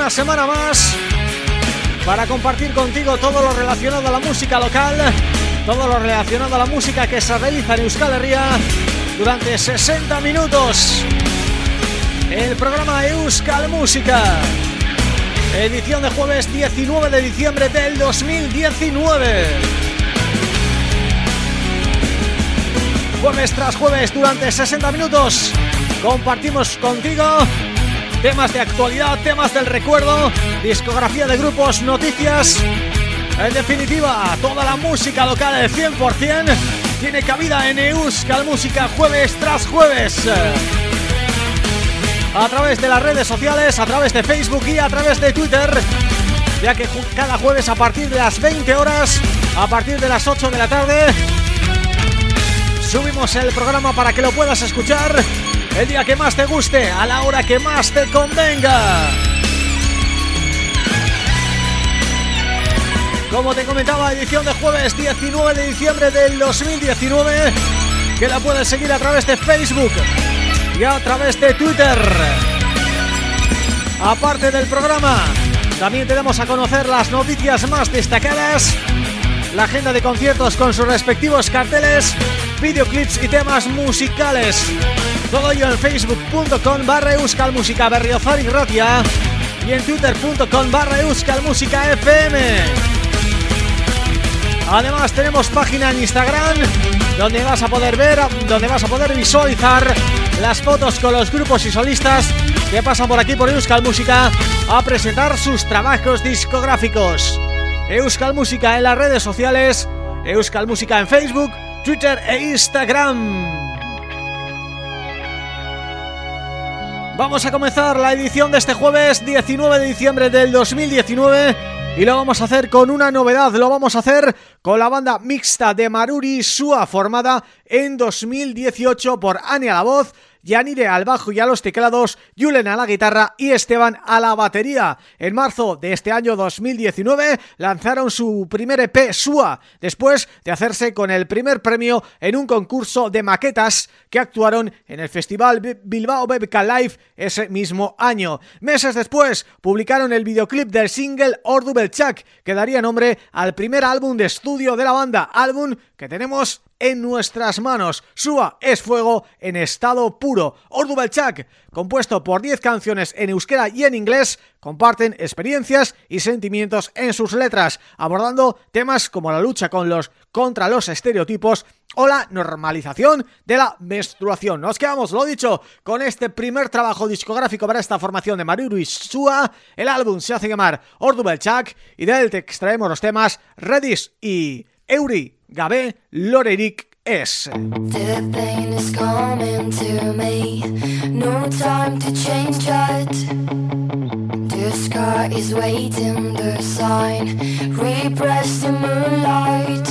una semana más para compartir contigo todo lo relacionado a la música local, todo lo relacionado a la música que se realiza en Euskal Herria durante 60 minutos. El programa Euskal Música, edición de jueves 19 de diciembre del 2019. Jueves tras jueves durante 60 minutos compartimos contigo temas de actualidad, temas del recuerdo, discografía de grupos, noticias... En definitiva, toda la música local del 100% tiene cabida en Euskal Música jueves tras jueves. A través de las redes sociales, a través de Facebook y a través de Twitter, ya que cada jueves a partir de las 20 horas, a partir de las 8 de la tarde, subimos el programa para que lo puedas escuchar el día que más te guste, a la hora que más te convenga. Como te comentaba, edición de jueves 19 de diciembre del 2019, que la puedes seguir a través de Facebook y a través de Twitter. Aparte del programa, también tenemos a conocer las noticias más destacadas, la agenda de conciertos con sus respectivos carteles, videoclips y temas musicales. Todo ello en facebook.com barra euskalmusica y ratia y en twitter.com barra fm. Además tenemos página en Instagram donde vas a poder ver, donde vas a poder visualizar las fotos con los grupos y solistas que pasan por aquí por Euskal Música a presentar sus trabajos discográficos. Euskal Música en las redes sociales, Euskal Música en Facebook, Twitter e Instagram. Vamos a comenzar la edición de este jueves 19 de diciembre del 2019 y lo vamos a hacer con una novedad, lo vamos a hacer con la banda mixta de Maruri Sua formada en 2018 por Ania la voz Yanire al bajo y a los teclados, Julen a la guitarra y Esteban a la batería. En marzo de este año 2019 lanzaron su primer EP SUA, después de hacerse con el primer premio en un concurso de maquetas que actuaron en el Festival Bilbao BBK Live ese mismo año. Meses después publicaron el videoclip del single Ordubelchak, que daría nombre al primer álbum de estudio de la banda, álbum que tenemos en nuestras manos. Sua es fuego en estado puro. Ordubelchak, compuesto por 10 canciones en euskera y en inglés, comparten experiencias y sentimientos en sus letras, abordando temas como la lucha contra los estereotipos o la normalización de la menstruación. Nos quedamos, lo dicho, con este primer trabajo discográfico para esta formación de Maruru y Sua. El álbum se hace llamar Ordubelchak y de él te extraemos los temas Redis y Euri Gabe Lorerik S. The pain is coming to me. No time to change it The scar is waiting the sign. Repress the moonlight.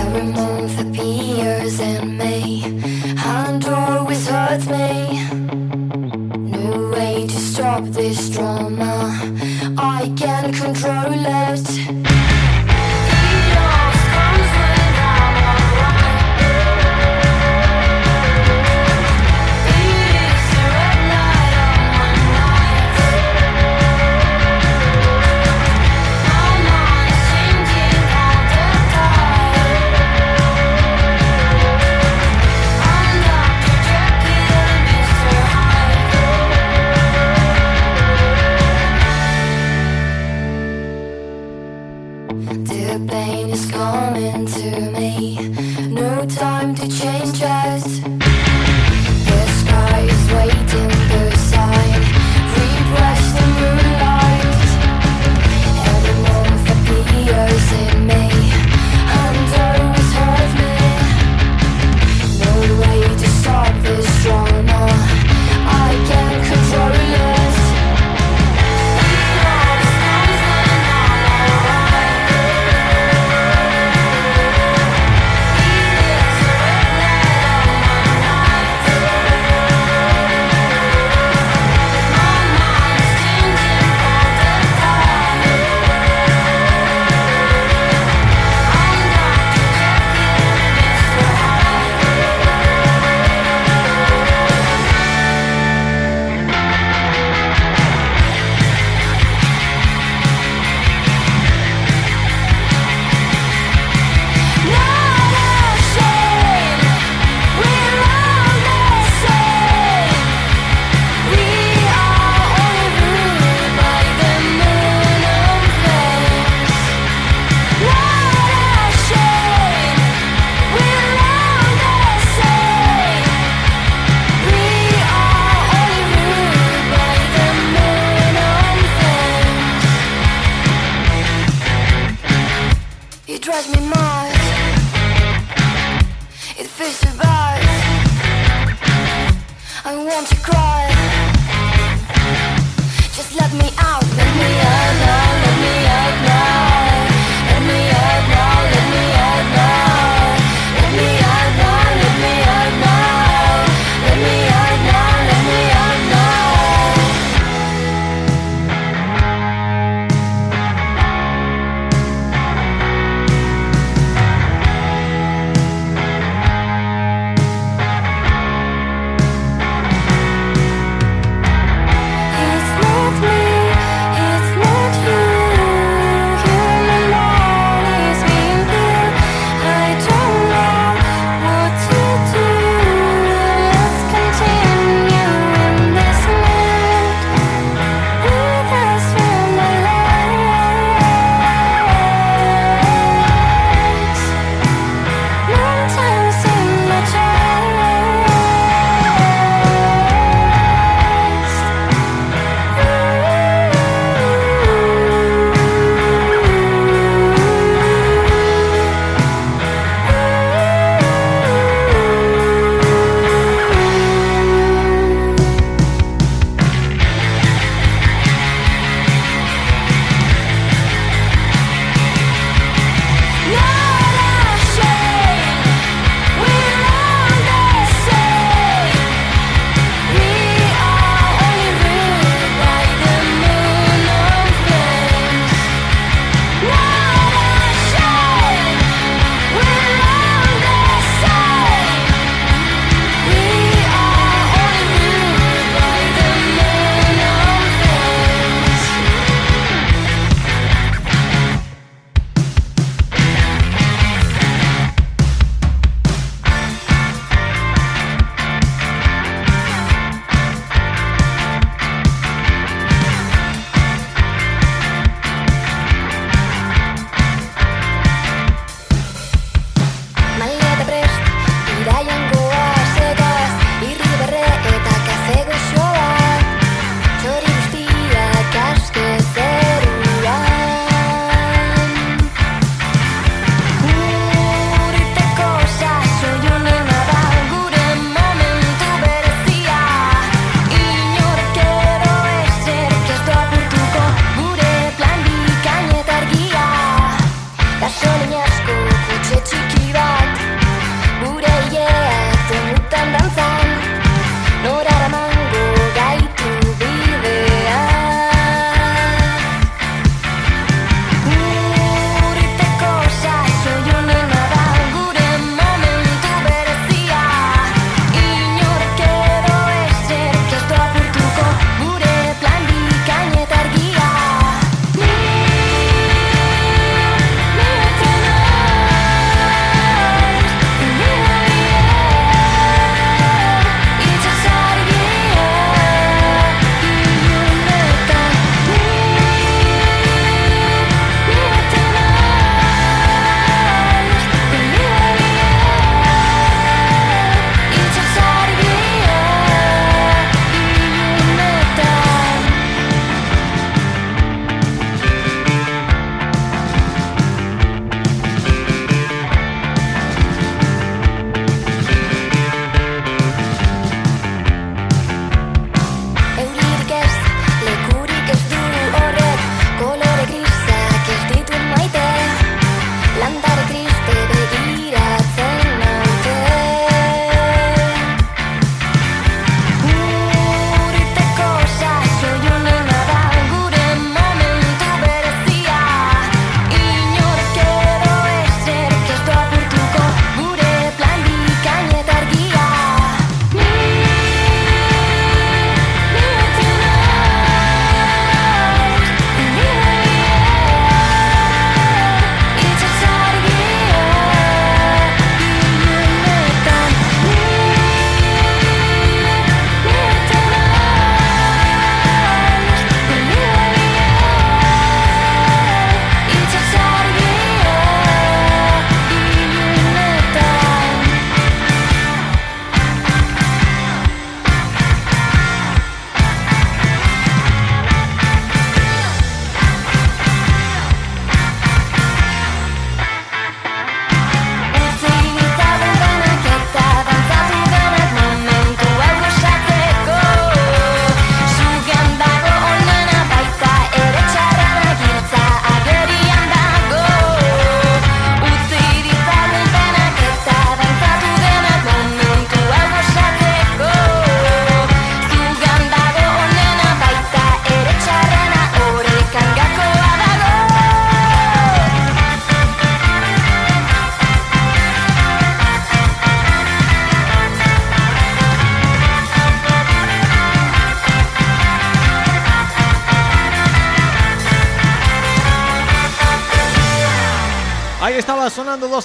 Every month appears in me. And always hurts me. No way to stop this drama. I can't control it to me. No time to change that.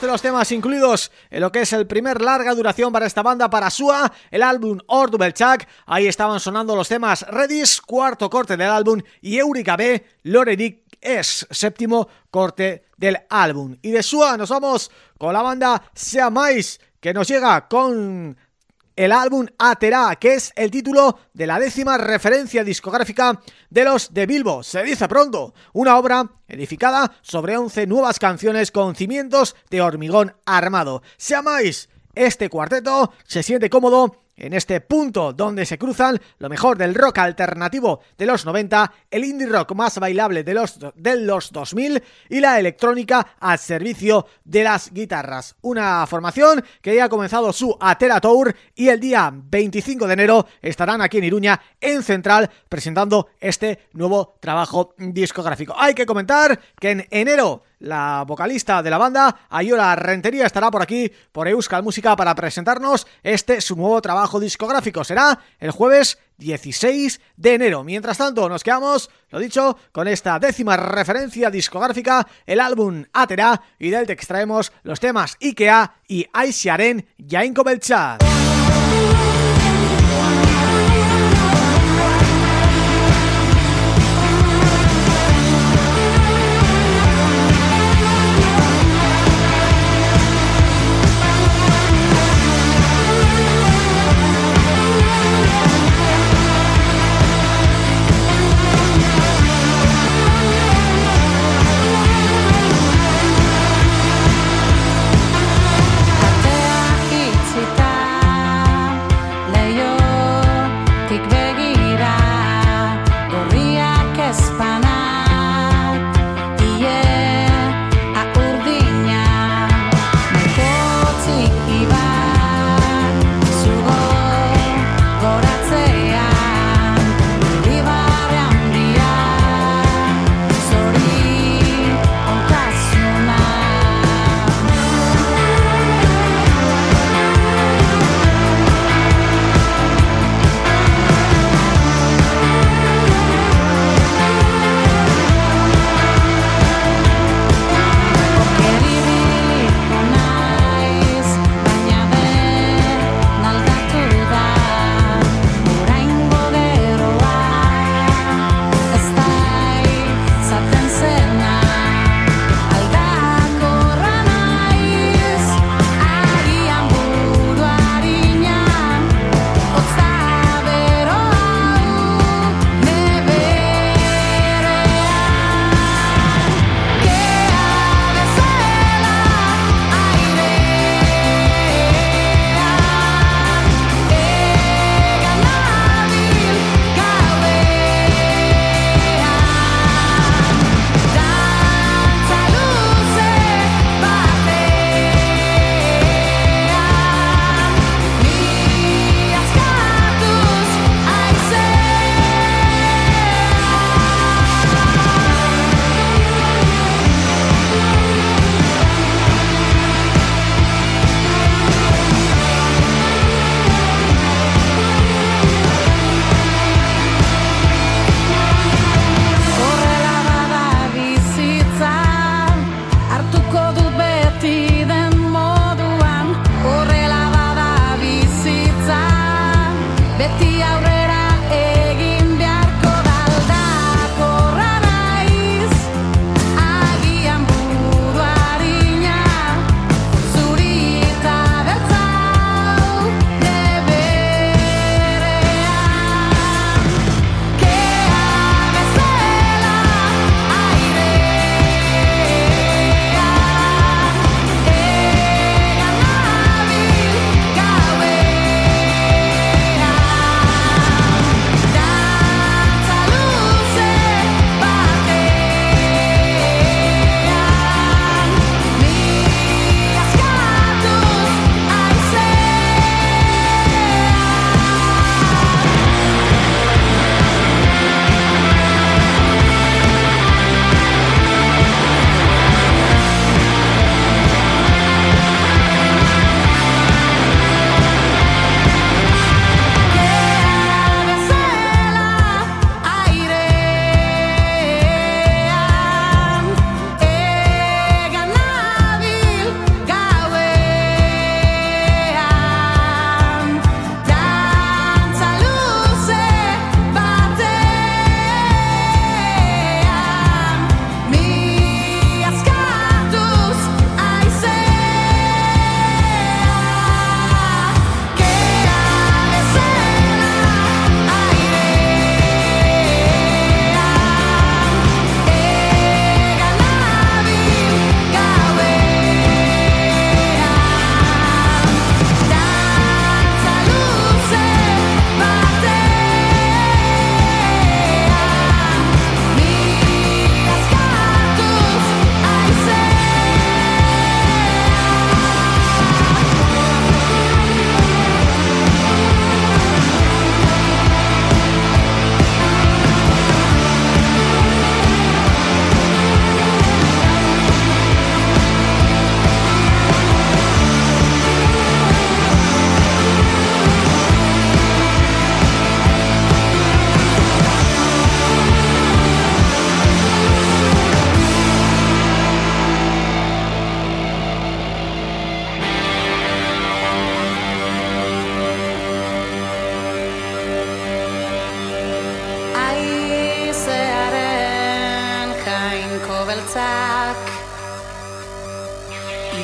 De los temas incluidos en lo que es el primer larga duración para esta banda, para Sua, el álbum Ordubelchak. Ahí estaban sonando los temas Redis, cuarto corte del álbum, y Eureka B, Loredic es séptimo corte del álbum. Y de Sua nos vamos con la banda Sea Mais, que nos llega con el álbum Atera, que es el título de la décima referencia discográfica de los de Bilbo. Se dice pronto, una obra edificada sobre 11 nuevas canciones con cimientos de hormigón armado. Se amáis este cuarteto, se siente cómodo en este punto donde se cruzan lo mejor del rock alternativo de los 90, el indie rock más bailable de los, de los 2000 y la electrónica al servicio de las guitarras. Una formación que ya ha comenzado su Atera Tour y el día 25 de enero estarán aquí en Iruña, en Central, presentando este nuevo trabajo discográfico. Hay que comentar que en enero la vocalista de la banda, Ayora Rentería, estará por aquí, por Euskal Música, para presentarnos este su nuevo trabajo discográfico. Será el jueves 16 de enero. Mientras tanto, nos quedamos, lo dicho, con esta décima referencia discográfica, el álbum Atera, y del que extraemos los temas Ikea y Aisiaren Jainko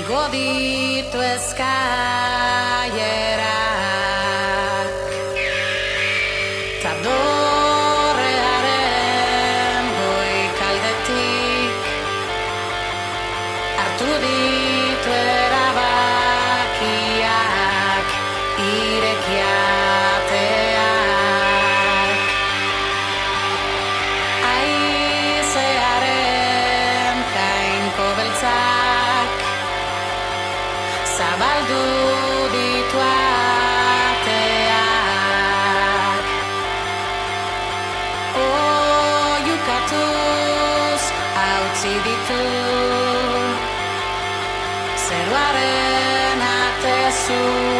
λίγο του εσκάγερα. soul.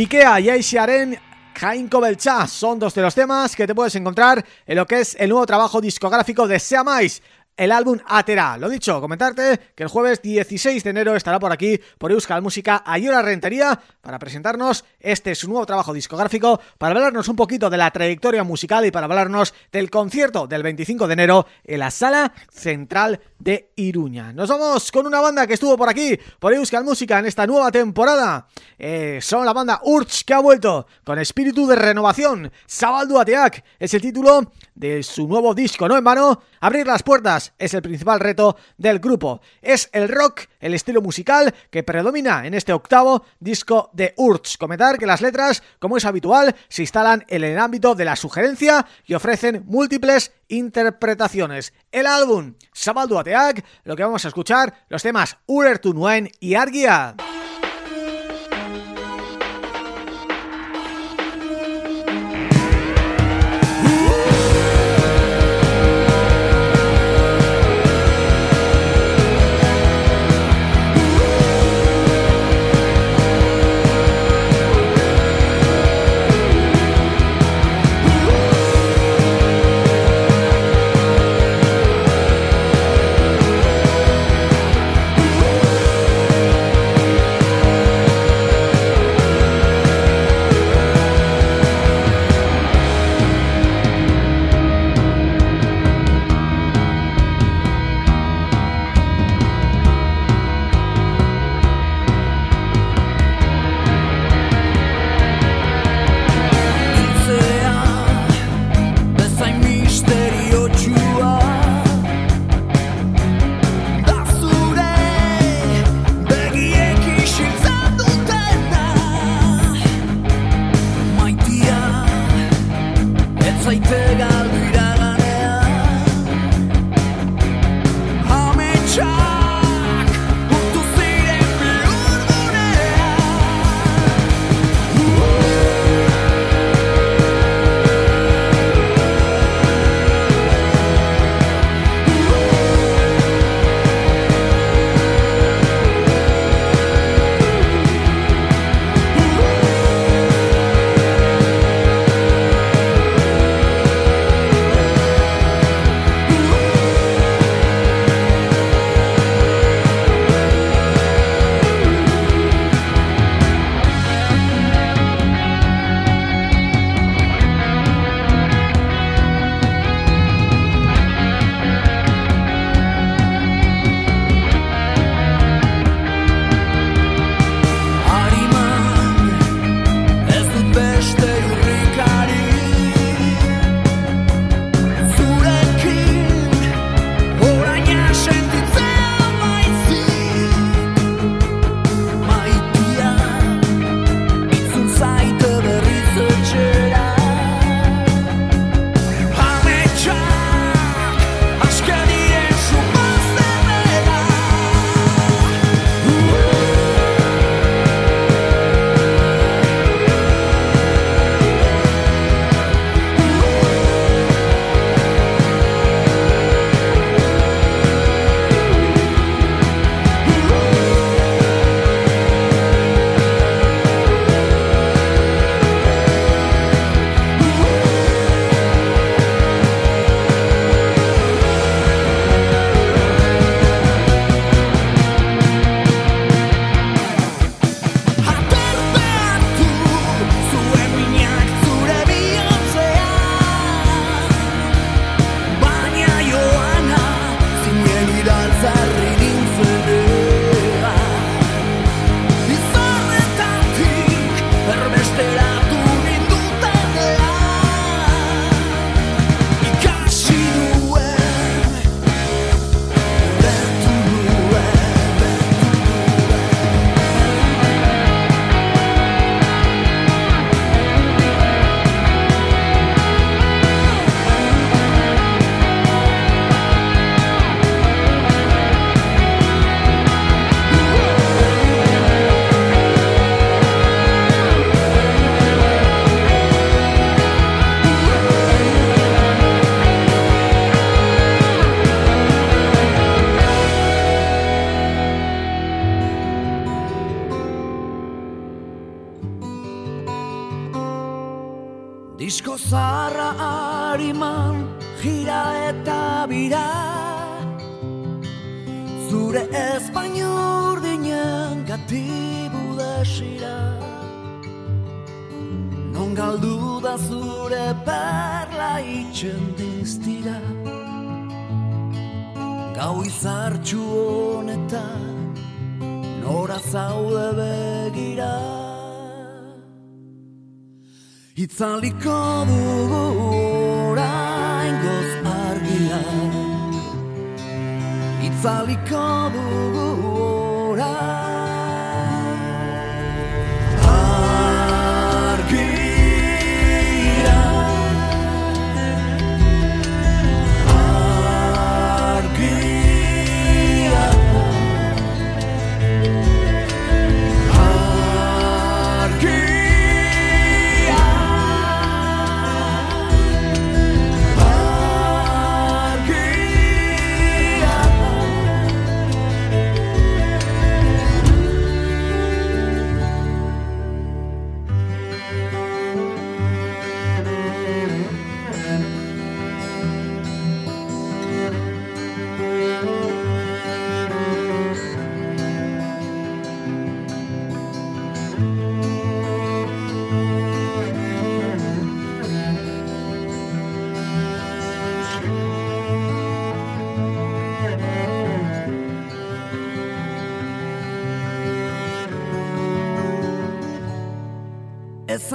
Ikea y Aishiaren Jainko Belcha son dos de los temas que te puedes encontrar en lo que es el nuevo trabajo discográfico de Seamais el álbum Atera. Lo dicho, comentarte que el jueves 16 de enero estará por aquí, por Euskal Música, Ayora Rentería, para presentarnos este su nuevo trabajo discográfico, para hablarnos un poquito de la trayectoria musical y para hablarnos del concierto del 25 de enero en la Sala Central de Iruña. Nos vamos con una banda que estuvo por aquí, por Euskal Música, en esta nueva temporada. Eh, son la banda Urch, que ha vuelto con espíritu de renovación. Sabaldu Ateak es el título de su nuevo disco, no en vano, abrir las puertas es el principal reto del grupo. Es el rock, el estilo musical que predomina en este octavo disco de Urch. Comentar que las letras, como es habitual, se instalan en el ámbito de la sugerencia y ofrecen múltiples interpretaciones. El álbum Sabaldu Ateak, lo que vamos a escuchar, los temas Urer Tunuen y Argia. Itzaliko dugu orain goz argia. Itzaliko dugu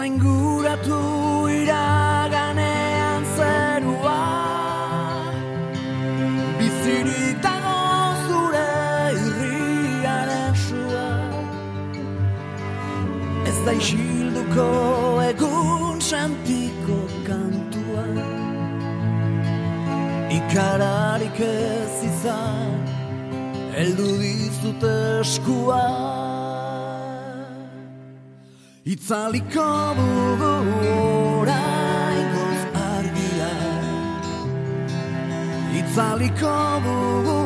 zainguratu iraganean zerua. Bizirik dago zure irriaren sua. Ez da isilduko egun santiko kantua. Ikararik ez izan Eldu dizut eskua Itzaliko dugu orain goz argia. Itzaliko dugu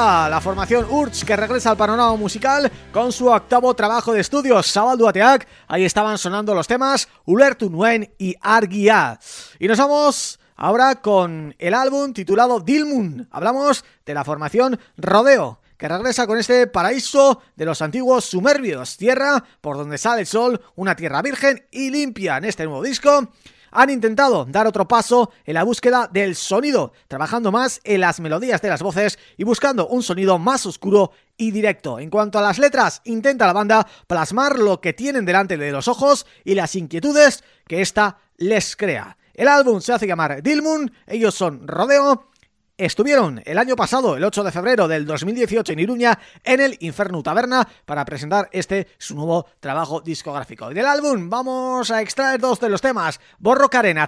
La formación Urch que regresa al panorama musical con su octavo trabajo de estudios, Sabaldu Ateak. Ahí estaban sonando los temas Ulertu Nuen y Argia. Y nos vamos ahora con el álbum titulado Dilmun. Hablamos de la formación Rodeo que regresa con este paraíso de los antiguos sumerbios, tierra por donde sale el sol, una tierra virgen y limpia en este nuevo disco han intentado dar otro paso en la búsqueda del sonido, trabajando más en las melodías de las voces y buscando un sonido más oscuro y directo. En cuanto a las letras, intenta la banda plasmar lo que tienen delante de los ojos y las inquietudes que ésta les crea. El álbum se hace llamar Dilmun, ellos son Rodeo estuvieron el año pasado, el 8 de febrero del 2018 en Iruña, en el Inferno Taberna para presentar este su nuevo trabajo discográfico. Del álbum vamos a extraer dos de los temas, Borro Karen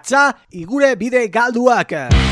y Gure Bide Galduak.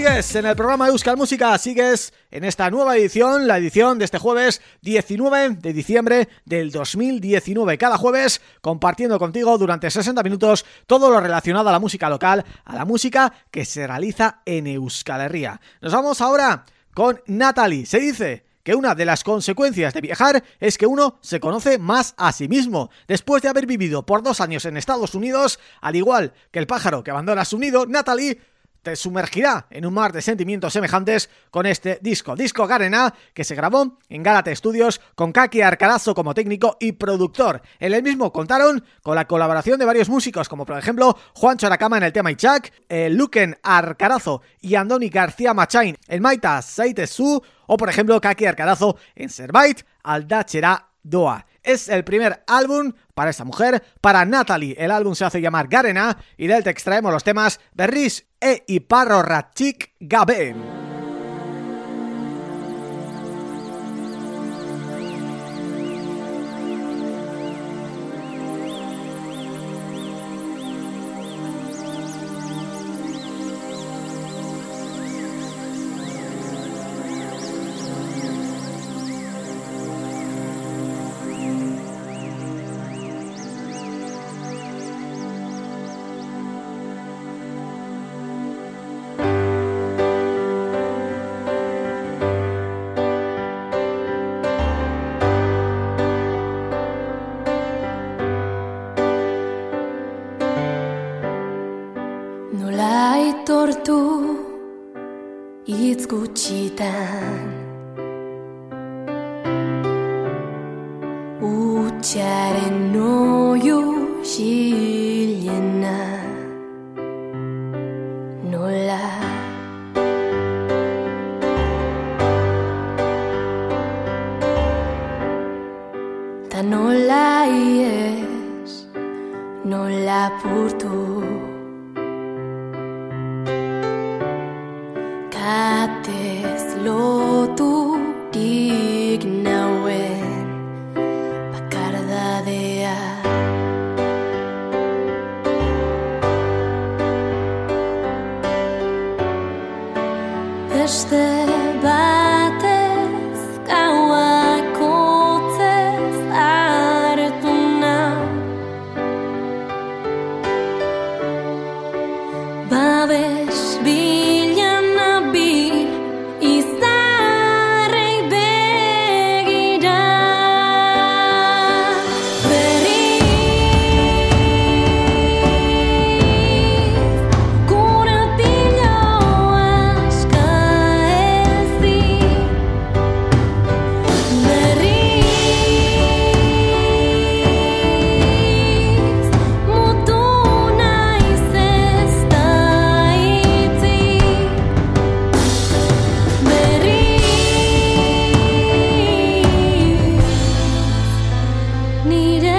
Sigues en el programa Euskal Música, sigues en esta nueva edición, la edición de este jueves 19 de diciembre del 2019. Cada jueves compartiendo contigo durante 60 minutos todo lo relacionado a la música local, a la música que se realiza en Euskal Herria. Nos vamos ahora con Natalie. Se dice que una de las consecuencias de viajar es que uno se conoce más a sí mismo. Después de haber vivido por dos años en Estados Unidos, al igual que el pájaro que abandona su nido, Natalie te sumergirá en un mar de sentimientos semejantes con este disco. Disco Garena, que se grabó en Gálate Studios con Kaki Arcarazo como técnico y productor. En el mismo contaron con la colaboración de varios músicos, como por ejemplo Juancho Aracama en el tema Ichak, eh, Luken Arcarazo y Andoni García Machain en Maita Saite Su, o por ejemplo Kaki Arcarazo en Serbait Aldachera Doa. Es el primer álbum para esta mujer, para Natalie. El álbum se hace llamar Garena y de él te extraemos los temas Berris e Iparro Ratchik Gaben. 你的。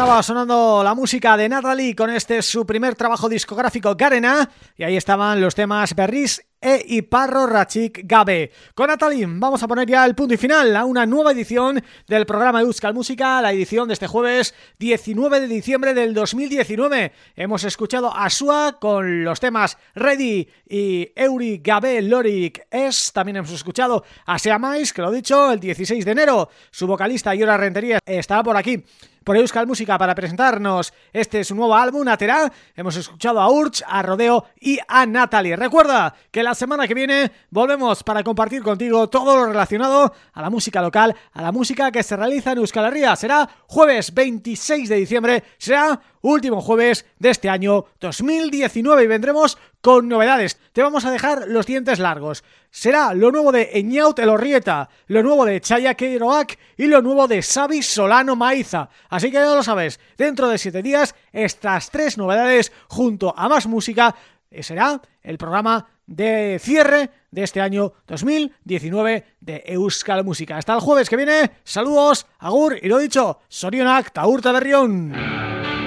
Estaba sonando la música de Natalie con este su primer trabajo discográfico Garena y ahí estaban los temas Berris e Iparro Rachik Gabe. Con Natalie vamos a poner ya el punto y final a una nueva edición del programa Euskal Música, la edición de este jueves 19 de diciembre del 2019. Hemos escuchado a Sua con los temas Ready y Euri Gabe Lorik Es. También hemos escuchado a Seamais, que lo he dicho, el 16 de enero. Su vocalista Yora Rentería está por aquí por Euskal Música para presentarnos este su nuevo álbum, Atera. Hemos escuchado a Urch, a Rodeo y a Natalie. Recuerda que la semana que viene volvemos para compartir contigo todo lo relacionado a la música local, a la música que se realiza en Euskal Herria. Será jueves 26 de diciembre, será último jueves de este año 2019 y vendremos con novedades. Te vamos a dejar los dientes largos. Será lo nuevo de Eñaut Elorrieta, lo nuevo de Chaya Keiroak y lo nuevo de Xavi Solano Maiza. Así que ya lo sabes, dentro de siete días estas tres novedades junto a más música eh, será el programa de cierre de este año 2019 de Euskal Música. Hasta el jueves que viene, saludos, agur y lo dicho, Sorionak, Taurta Berrión.